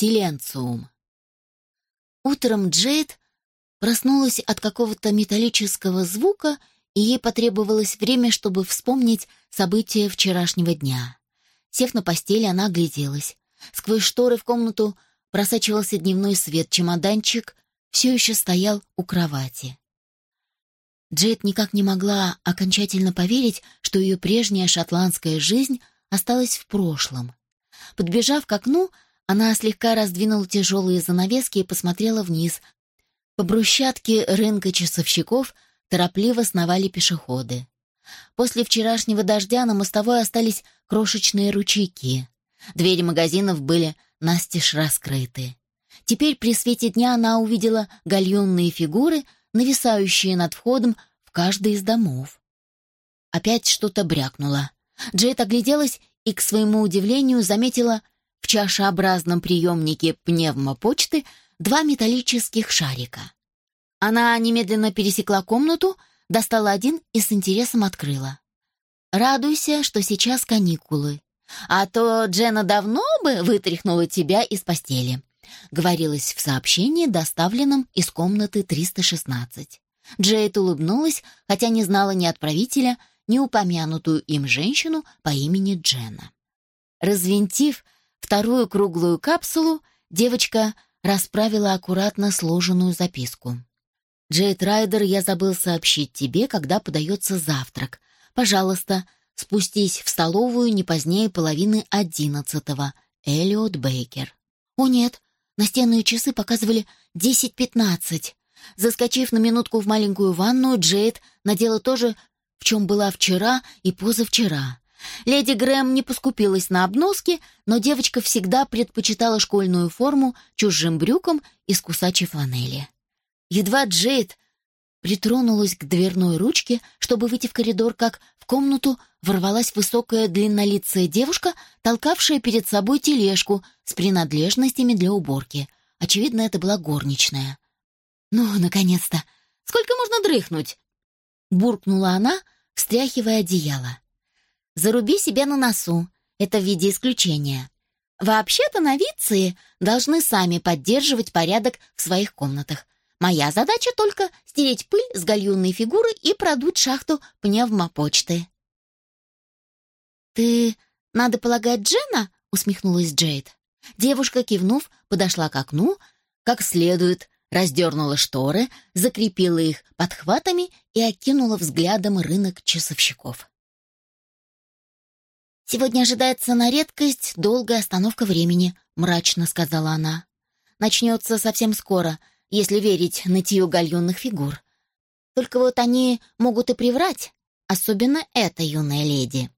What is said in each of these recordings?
Силенциум. Утром Джейд проснулась от какого-то металлического звука, и ей потребовалось время, чтобы вспомнить события вчерашнего дня. Сев на постели, она огляделась. Сквозь шторы в комнату просачивался дневной свет, чемоданчик все еще стоял у кровати. Джейд никак не могла окончательно поверить, что ее прежняя шотландская жизнь осталась в прошлом. Подбежав к окну, она слегка раздвинула тяжелые занавески и посмотрела вниз. По брусчатке рынка часовщиков торопливо сновали пешеходы. После вчерашнего дождя на мостовой остались крошечные ручейки. Двери магазинов были настежь раскрыты. Теперь при свете дня она увидела гальюнные фигуры, нависающие над входом в каждый из домов. Опять что-то брякнуло. Джейд огляделась и, к своему удивлению, заметила в чашеобразном приемнике пневмопочты два металлических шарика. Она немедленно пересекла комнату, достала один и с интересом открыла. «Радуйся, что сейчас каникулы. А то Джена давно бы вытряхнула тебя из постели», говорилось в сообщении, доставленном из комнаты 316. Джейд улыбнулась, хотя не знала ни отправителя, ни упомянутую им женщину по имени Джена. Развинтив вторую круглую капсулу, девочка расправила аккуратно сложенную записку. «Джейд Райдер, я забыл сообщить тебе, когда подается завтрак. Пожалуйста, спустись в столовую не позднее половины одиннадцатого. Эллиот Бейкер». «О нет, настенные часы показывали десять-пятнадцать». Заскочив на минутку в маленькую ванную, Джейд надела то же, в чем была вчера и позавчера. Леди Грэм не поскупилась на обноски, но девочка всегда предпочитала школьную форму чужим брюкам из кусачей фланели. Едва Джейд притронулась к дверной ручке, чтобы выйти в коридор, как в комнату ворвалась высокая длиннолицая девушка, толкавшая перед собой тележку с принадлежностями для уборки. Очевидно, это была горничная. «Ну, наконец-то! Сколько можно дрыхнуть?» Буркнула она, встряхивая одеяло. «Заруби себя на носу. Это в виде исключения. Вообще-то новиции должны сами поддерживать порядок в своих комнатах. Моя задача только стереть пыль с гальюнной фигуры и продуть шахту пневмопочты». «Ты, надо полагать, Джена?» — усмехнулась Джейд. Девушка, кивнув, подошла к окну, как следует раздернула шторы, закрепила их подхватами и окинула взглядом рынок часовщиков. «Сегодня ожидается на редкость долгая остановка времени», — мрачно сказала она. «Начнется совсем скоро, если верить нытью гальюнных фигур. Только вот они могут и приврать, особенно эта юная леди».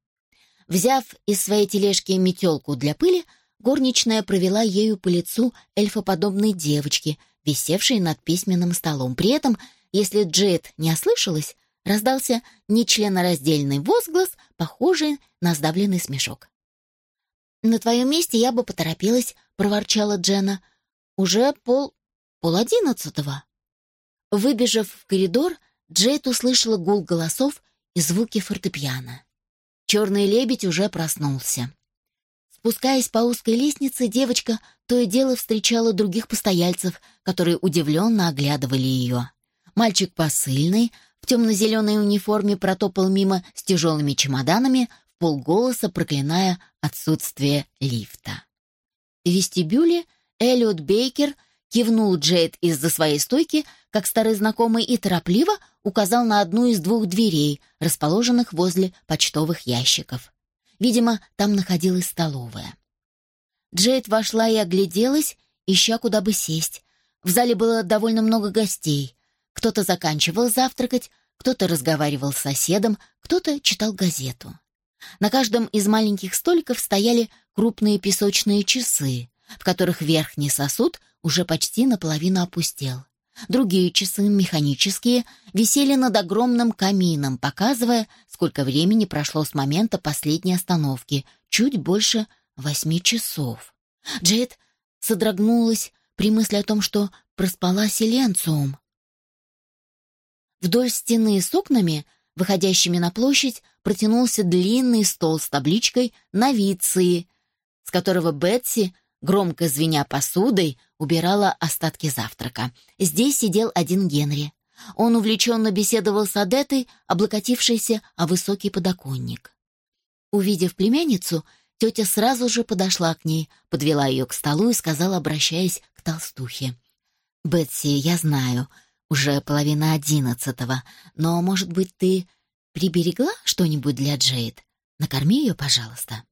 Взяв из своей тележки метелку для пыли, горничная провела ею по лицу эльфоподобной девочки — висевший над письменным столом. При этом, если Джейд не ослышалась, раздался нечленораздельный возглас, похожий на сдавленный смешок. «На твоем месте я бы поторопилась», — проворчала Джена. «Уже пол... пол одиннадцатого». Выбежав в коридор, Джейд услышала гул голосов и звуки фортепиано. Черный лебедь уже проснулся. Спускаясь по узкой лестнице, девочка то и дело встречала других постояльцев, которые удивленно оглядывали ее. Мальчик посыльный, в темно-зеленой униформе протопал мимо с тяжелыми чемоданами, в полголоса проклиная отсутствие лифта. В вестибюле Эллиот Бейкер кивнул Джейд из-за своей стойки, как старый знакомый, и торопливо указал на одну из двух дверей, расположенных возле почтовых ящиков. Видимо, там находилась столовая. Джейд вошла и огляделась, ища куда бы сесть. В зале было довольно много гостей. Кто-то заканчивал завтракать, кто-то разговаривал с соседом, кто-то читал газету. На каждом из маленьких столиков стояли крупные песочные часы, в которых верхний сосуд уже почти наполовину опустел. Другие часы, механические, висели над огромным камином, показывая, сколько времени прошло с момента последней остановки, чуть больше восьми часов. Джейд содрогнулась при мысли о том, что проспала Селенциум. Вдоль стены с окнами, выходящими на площадь, протянулся длинный стол с табличкой «Новиции», с которого Бетси громко звеня посудой, убирала остатки завтрака. Здесь сидел один Генри. Он увлеченно беседовал с Адетой, облокотившейся о высокий подоконник. Увидев племянницу, тетя сразу же подошла к ней, подвела ее к столу и сказала, обращаясь к толстухе. «Бетси, я знаю, уже половина одиннадцатого, но, может быть, ты приберегла что-нибудь для Джейд? Накорми ее, пожалуйста».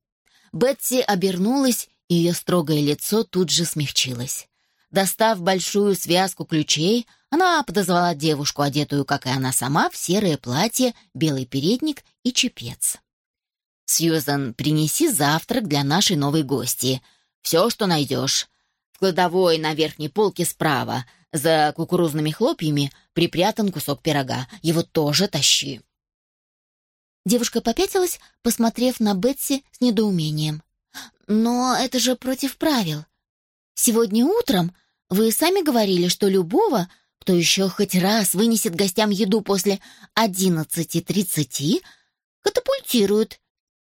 Бетси обернулась, и ее строгое лицо тут же смягчилось. Достав большую связку ключей, она подозвала девушку, одетую, как и она сама, в серое платье, белый передник и чепец. «Сьюзан, принеси завтрак для нашей новой гости. Все, что найдешь. В кладовой на верхней полке справа, за кукурузными хлопьями, припрятан кусок пирога. Его тоже тащи». Девушка попятилась, посмотрев на Бетси с недоумением. «Но это же против правил. Сегодня утром вы сами говорили, что любого, кто еще хоть раз вынесет гостям еду после одиннадцати тридцати, катапультируют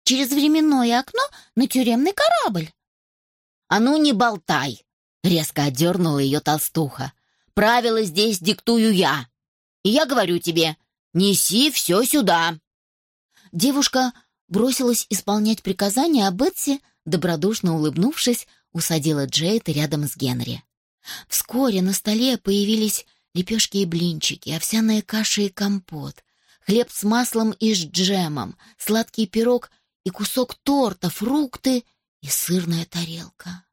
через временное окно на тюремный корабль». «А ну не болтай!» — резко отдернула ее толстуха. «Правила здесь диктую я. И я говорю тебе, неси все сюда». Девушка бросилась исполнять приказания, а Бетси, добродушно улыбнувшись, усадила Джейд рядом с Генри. Вскоре на столе появились лепешки и блинчики, овсяная каша и компот, хлеб с маслом и с джемом, сладкий пирог и кусок торта, фрукты и сырная тарелка.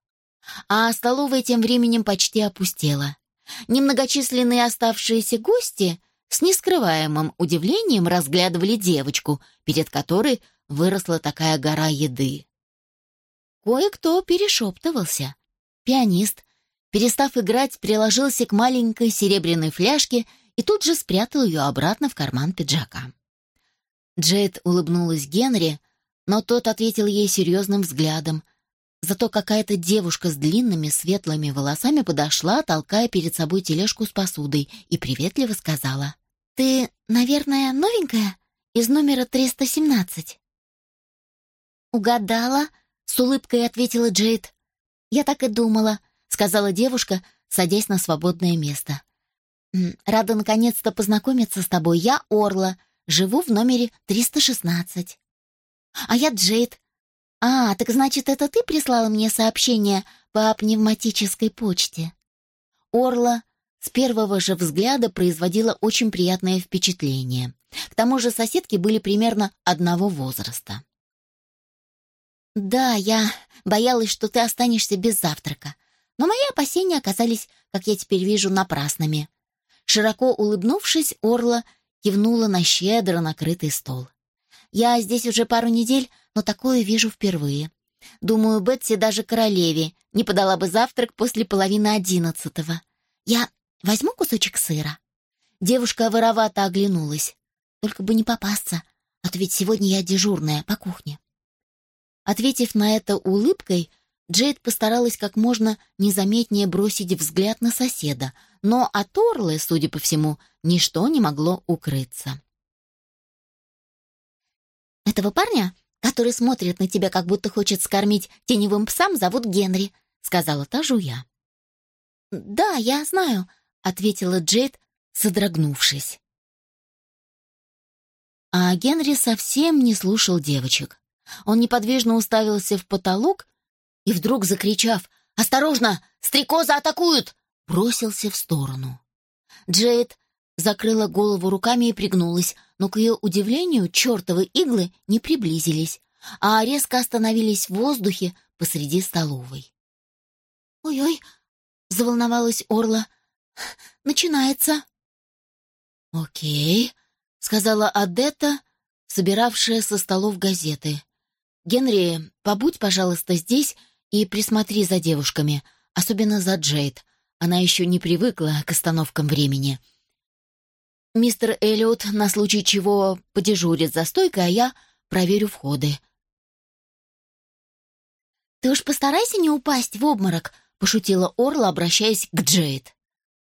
А столовая тем временем почти опустела. Немногочисленные оставшиеся гости с нескрываемым удивлением разглядывали девочку, перед которой выросла такая гора еды. Кое-кто перешептывался. Пианист, перестав играть, приложился к маленькой серебряной фляжке и тут же спрятал ее обратно в карман пиджака. Джейд улыбнулась Генри, но тот ответил ей серьезным взглядом. Зато какая-то девушка с длинными светлыми волосами подошла, толкая перед собой тележку с посудой, и приветливо сказала. «Ты, наверное, новенькая? Из номера 317?» «Угадала», с улыбкой ответила Джейд. «Я так и думала», — сказала девушка, садясь на свободное место. «Рада наконец-то познакомиться с тобой. Я Орла, живу в номере 316». «А я Джейд». «А, так значит, это ты прислала мне сообщение по пневматической почте?» Орла с первого же взгляда производила очень приятное впечатление. К тому же соседки были примерно одного возраста. «Да, я боялась, что ты останешься без завтрака. Но мои опасения оказались, как я теперь вижу, напрасными». Широко улыбнувшись, Орла кивнула на щедро накрытый стол. «Я здесь уже пару недель, но такое вижу впервые. Думаю, Бетси даже королеве не подала бы завтрак после половины одиннадцатого. Я возьму кусочек сыра?» Девушка воровато оглянулась. «Только бы не попасться, а то ведь сегодня я дежурная по кухне». Ответив на это улыбкой, Джейд постаралась как можно незаметнее бросить взгляд на соседа, но от Орлы, судя по всему, ничто не могло укрыться. «Этого парня, который смотрит на тебя, как будто хочет скормить теневым псам, зовут Генри», — сказала та жуя. «Да, я знаю», — ответила Джейд, содрогнувшись. А Генри совсем не слушал девочек. Он неподвижно уставился в потолок и вдруг, закричав «Осторожно! Стрекоза атакуют!» бросился в сторону. Джейд закрыла голову руками и пригнулась, но, к ее удивлению, чертовы иглы не приблизились, а резко остановились в воздухе посреди столовой. «Ой-ой!» — заволновалась Орла. «Начинается!» «Окей», — сказала Адетта, собиравшая со столов газеты. «Генри, побудь, пожалуйста, здесь и присмотри за девушками, особенно за Джейд. Она еще не привыкла к остановкам времени. Мистер Эллиот на случай чего подежурит за стойкой, а я проверю входы». «Ты уж постарайся не упасть в обморок», — пошутила Орла, обращаясь к Джейд.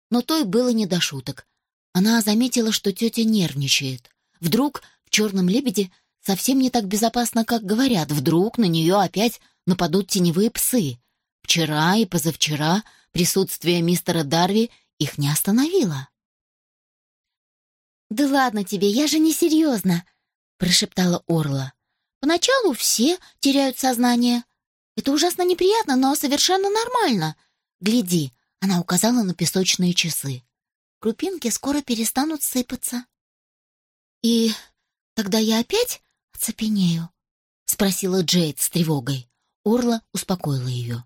Но той было не до шуток. Она заметила, что тетя нервничает. Вдруг в «Черном лебеде» совсем не так безопасно, как говорят. Вдруг на нее опять нападут теневые псы. Вчера и позавчера присутствие мистера Дарви их не остановило. «Да ладно тебе, я же не серьезно», — прошептала Орла. «Поначалу все теряют сознание. Это ужасно неприятно, но совершенно нормально. Гляди, она указала на песочные часы. Крупинки скоро перестанут сыпаться. И тогда я опять оцепенею? Спросила Джейд с тревогой. Орла успокоила ее.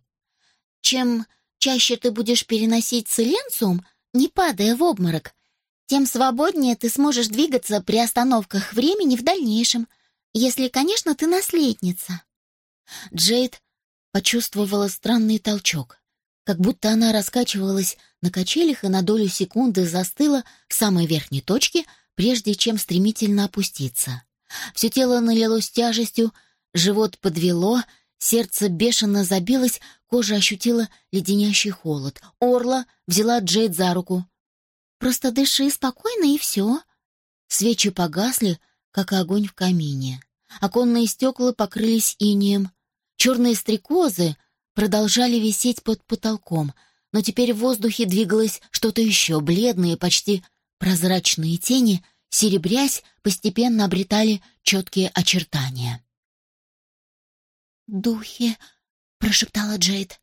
Чем чаще ты будешь переносить циленциум, не падая в обморок, тем свободнее ты сможешь двигаться при остановках времени в дальнейшем, если, конечно, ты наследница. Джейд почувствовала странный толчок как будто она раскачивалась на качелях и на долю секунды застыла в самой верхней точке, прежде чем стремительно опуститься. Все тело налилось тяжестью, живот подвело, сердце бешено забилось, кожа ощутила леденящий холод. Орла взяла Джейд за руку. «Просто дыши спокойно, и все». Свечи погасли, как огонь в камине. Оконные стекла покрылись инеем. Черные стрекозы, продолжали висеть под потолком, но теперь в воздухе двигалось что-то еще, бледные, почти прозрачные тени, серебрясь, постепенно обретали четкие очертания. «Духи!» — прошептала Джейд.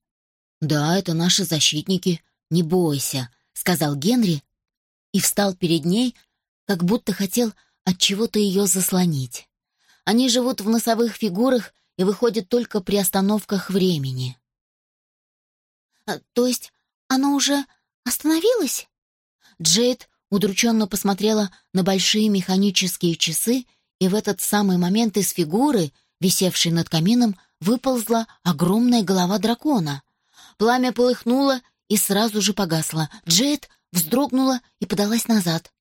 «Да, это наши защитники. Не бойся», — сказал Генри и встал перед ней, как будто хотел от чего-то ее заслонить. Они живут в носовых фигурах и выходят только при остановках времени. А, то есть оно уже остановилось? Джейд удрученно посмотрела на большие механические часы, и в этот самый момент из фигуры, висевшей над камином, выползла огромная голова дракона. Пламя полыхнуло и сразу же погасло. Джейд вздрогнула и подалась назад.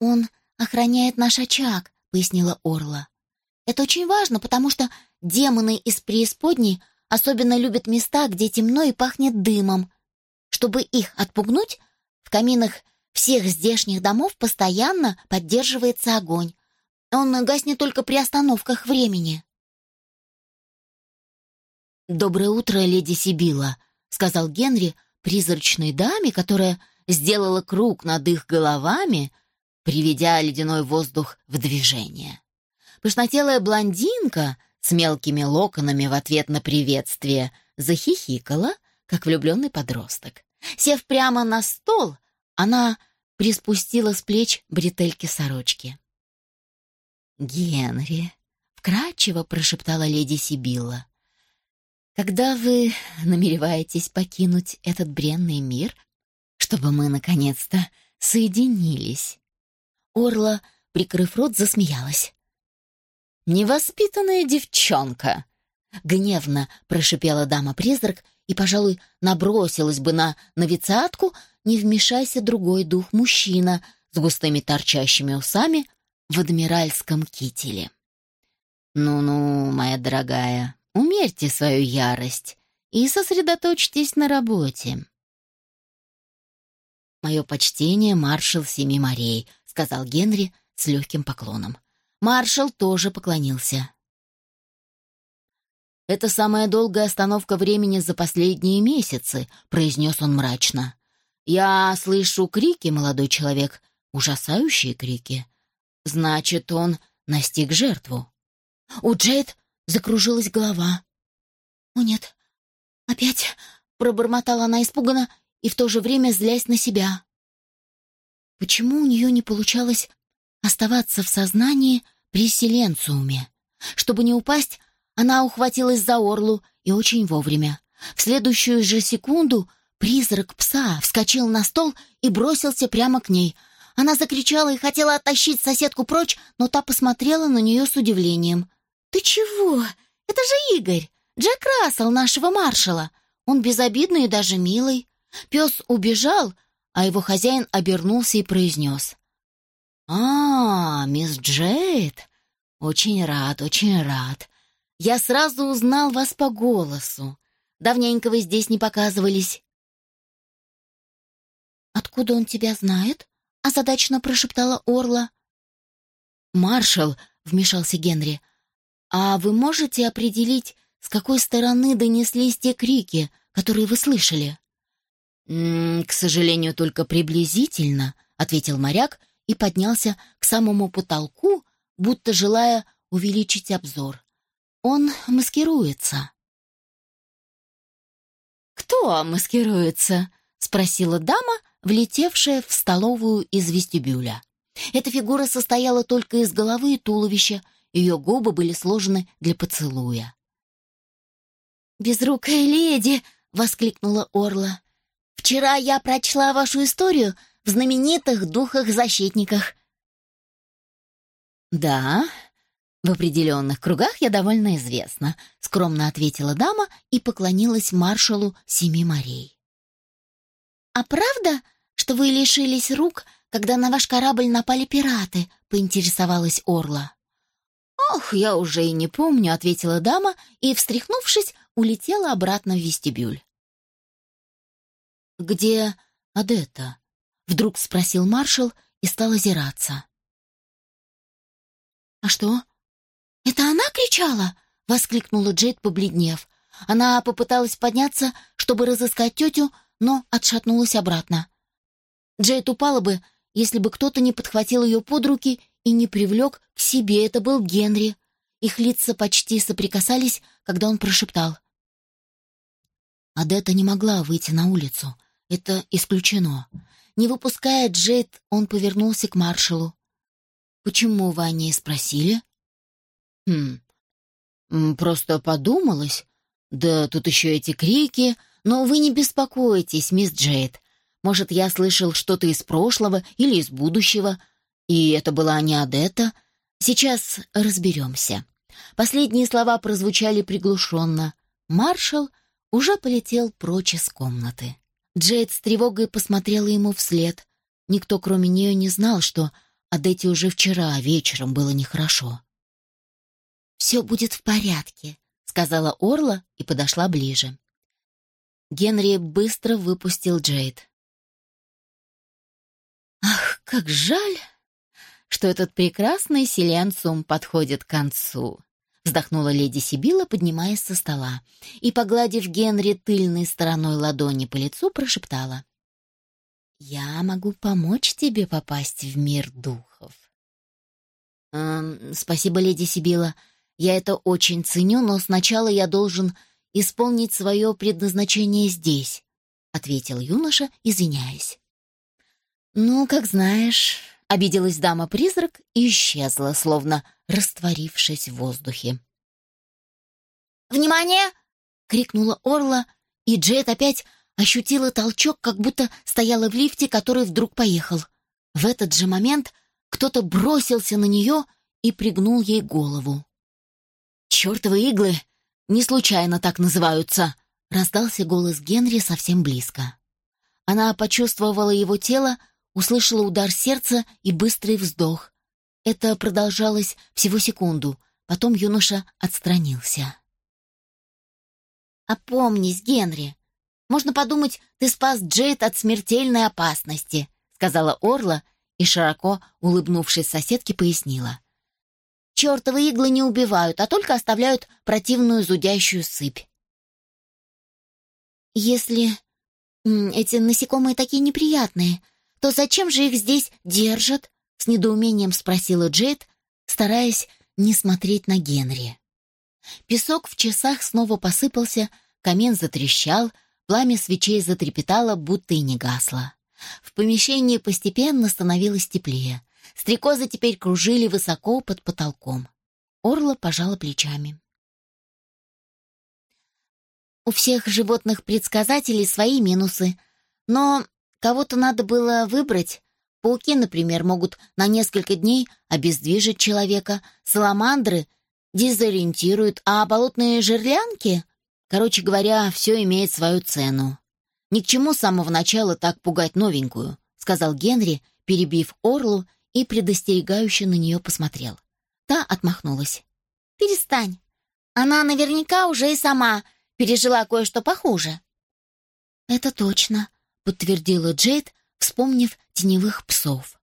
«Он охраняет наш очаг», — пояснила Орла. «Это очень важно, потому что демоны из преисподней особенно любят места, где темно и пахнет дымом. Чтобы их отпугнуть, в каминах всех здешних домов постоянно поддерживается огонь. Он гаснет только при остановках времени. «Доброе утро, леди Сибила», — сказал Генри призрачной даме, которая сделала круг над их головами, приведя ледяной воздух в движение. Пышнотелая блондинка — с мелкими локонами в ответ на приветствие, захихикала, как влюбленный подросток. Сев прямо на стол, она приспустила с плеч бретельки сорочки. «Генри», — вкрадчиво прошептала леди Сибилла, «когда вы намереваетесь покинуть этот бренный мир, чтобы мы, наконец-то, соединились?» Орла, прикрыв рот, засмеялась. «Невоспитанная девчонка!» Гневно прошипела дама-призрак и, пожалуй, набросилась бы на новицатку, не вмешайся другой дух мужчина с густыми торчащими усами в адмиральском кителе. «Ну-ну, моя дорогая, умерьте свою ярость и сосредоточьтесь на работе». «Мое почтение, маршал Семи морей», — сказал Генри с легким поклоном. Маршал тоже поклонился. «Это самая долгая остановка времени за последние месяцы», — произнес он мрачно. «Я слышу крики, молодой человек, ужасающие крики. Значит, он настиг жертву». У Джейд закружилась голова. «О нет, опять!» — пробормотала она испуганно и в то же время злясь на себя. Почему у нее не получалось оставаться в сознании при селенциуме. Чтобы не упасть, она ухватилась за орлу и очень вовремя. В следующую же секунду призрак пса вскочил на стол и бросился прямо к ней. Она закричала и хотела оттащить соседку прочь, но та посмотрела на нее с удивлением. «Ты чего? Это же Игорь, Джек Рассел, нашего маршала. Он безобидный и даже милый. Пес убежал, а его хозяин обернулся и произнес. «А, мисс Джейд, очень рад, очень рад. Я сразу узнал вас по голосу. Давненько вы здесь не показывались». «Откуда он тебя знает?» — озадаченно прошептала Орла. «Маршал», — вмешался Генри, — «а вы можете определить с какой стороны донеслись те крики, которые вы слышали?» «М -м, «К сожалению, только приблизительно», — ответил моряк и поднялся к самому потолку, будто желая увеличить обзор. «Он маскируется». «Кто маскируется?» — спросила дама, влетевшая в столовую из вестибюля. Эта фигура состояла только из головы и туловища, ее губы были сложены для поцелуя. «Безрукая леди!» — воскликнула Орла. «Вчера я прочла вашу историю в знаменитых духах-защитниках». «Да, в определенных кругах я довольно известна», — скромно ответила дама и поклонилась маршалу Семи морей. «А правда, что вы лишились рук, когда на ваш корабль напали пираты?» — поинтересовалась Орла. «Ох, я уже и не помню», — ответила дама и, встряхнувшись, улетела обратно в вестибюль. «Где Адетта?» — вдруг спросил маршал и стал озираться. «А что? Это она кричала?» — воскликнула Джейд, побледнев. Она попыталась подняться, чтобы разыскать тетю, но отшатнулась обратно. Джейд упала бы, если бы кто-то не подхватил ее под руки и не привлек к себе. Это был Генри. Их лица почти соприкасались, когда он прошептал. Адетта не могла выйти на улицу. Это исключено. Не выпуская Джейд, он повернулся к маршалу. «Почему вы о ней спросили?» «Хм, просто подумалось. Да тут еще эти крики. Но вы не беспокойтесь, мисс Джейд. Может, я слышал что-то из прошлого или из будущего, и это была не Адетта. Сейчас разберемся. Последние слова прозвучали приглушенно. Маршал уже полетел прочь из комнаты. Джейд с тревогой посмотрела ему вслед. Никто, кроме нее, не знал, что Адетте уже вчера вечером было нехорошо. «Все будет в порядке», — сказала Орла и подошла ближе. Генри быстро выпустил Джейд. Ах, как жаль, что этот прекрасный селенцум подходит к концу. Вздохнула леди Сибила, поднимаясь со стола, и, погладив Генри тыльной стороной ладони по лицу, прошептала. «Я могу помочь тебе попасть в мир духов». «Эм, «Спасибо, леди Сибила. Я это очень ценю, но сначала я должен исполнить свое предназначение здесь», — ответил юноша, извиняясь. «Ну, как знаешь», — обиделась дама-призрак и исчезла, словно растворившись в воздухе. «Внимание!» — крикнула Орла, и Джет опять ощутила толчок, как будто стояла в лифте, который вдруг поехал. В этот же момент кто-то бросился на нее и пригнул ей голову. «Чертовы иглы не случайно так называются!» — раздался голос Генри совсем близко. Она почувствовала его тело, услышала удар сердца и быстрый вздох. Это продолжалось всего секунду, потом юноша отстранился. «Опомнись, Генри. Можно подумать, ты спас Джейд от смертельной опасности», сказала Орла и, широко улыбнувшись соседке, пояснила. «Чертовы иглы не убивают, а только оставляют противную зудящую сыпь». «Если эти насекомые такие неприятные, то зачем же их здесь держат?» — с недоумением спросила Джейд, стараясь не смотреть на Генри. Песок в часах снова посыпался, камин затрещал, пламя свечей затрепетало, будто и не гасло. В помещении постепенно становилось теплее. Стрекозы теперь кружили высоко под потолком. Орла пожала плечами. У всех животных предсказателей свои минусы, но Кого-то надо было выбрать. Пауки, например, могут на несколько дней обездвижить человека, саламандры дезориентируют, а болотные жерлянки... Короче говоря, все имеет свою цену. «Ни к чему с самого начала так пугать новенькую», — сказал Генри, перебив Орлу и предостерегающе на нее посмотрел. Та отмахнулась. «Перестань. Она наверняка уже и сама пережила кое-что похуже». «Это точно», — подтвердила Джейд, вспомнив теневых псов.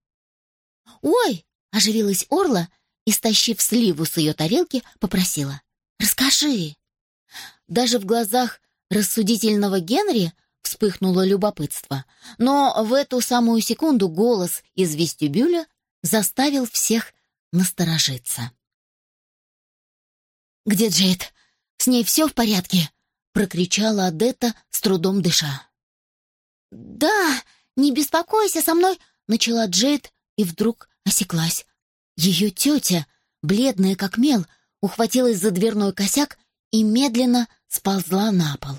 «Ой!» — оживилась Орла и, стащив сливу с ее тарелки, попросила. «Расскажи!» Даже в глазах рассудительного Генри вспыхнуло любопытство. Но в эту самую секунду голос из вестибюля заставил всех насторожиться. «Где Джейд? С ней все в порядке?» — прокричала Адетта, с трудом дыша. «Да, не беспокойся со мной», — начала Джейд и вдруг осеклась. Ее тетя, бледная как мел, ухватилась за дверной косяк и медленно сползла на пол.